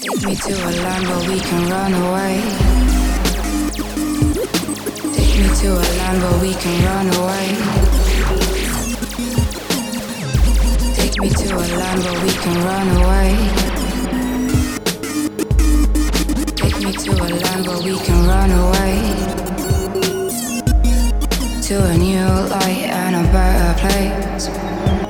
Take me to a land where we can run away. Take me to a land where we can run away. Take me to a land where we can run away. Take me to a land where we can run away. To a new light and a better place.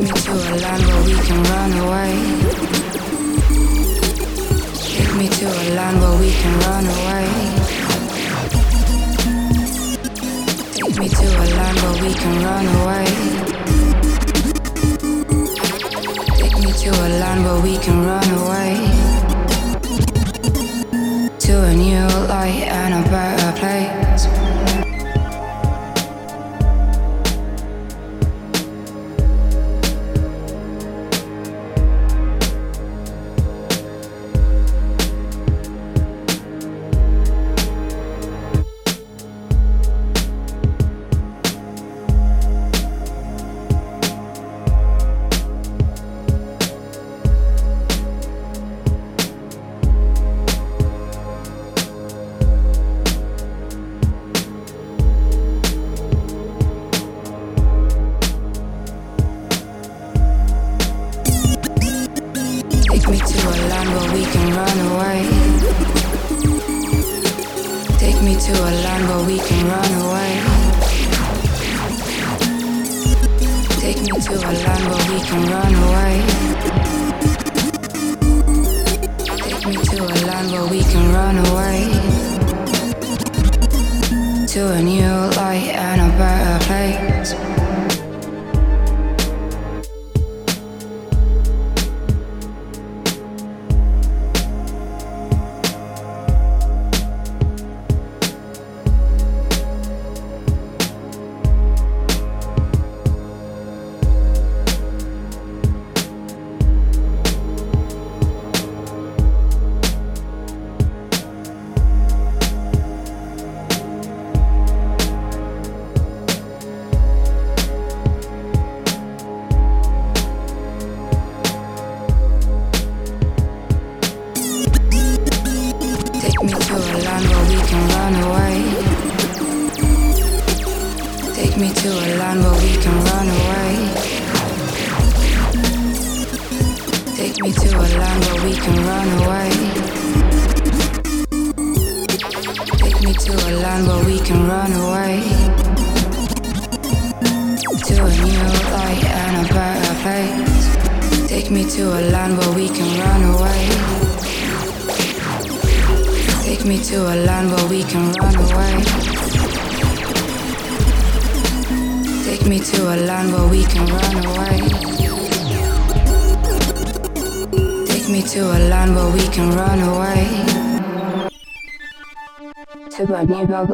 me to a land where we can run away. Take me to a land where we can run away. Take me to a land where we can run away. Take me to a land where we can run away. to a land where we can run away. Take me to a land where we can run away. Take me to a land where we can run away. To a new Take me to a land where we can run away. Take me to a land where we can run away. Take me to a land where we can run away. To a new light and a better place. Take me to a land where we can run away me to a land where we can run away. Take me to a land where we can run away. Take me to a land where we can run away. To my new blog,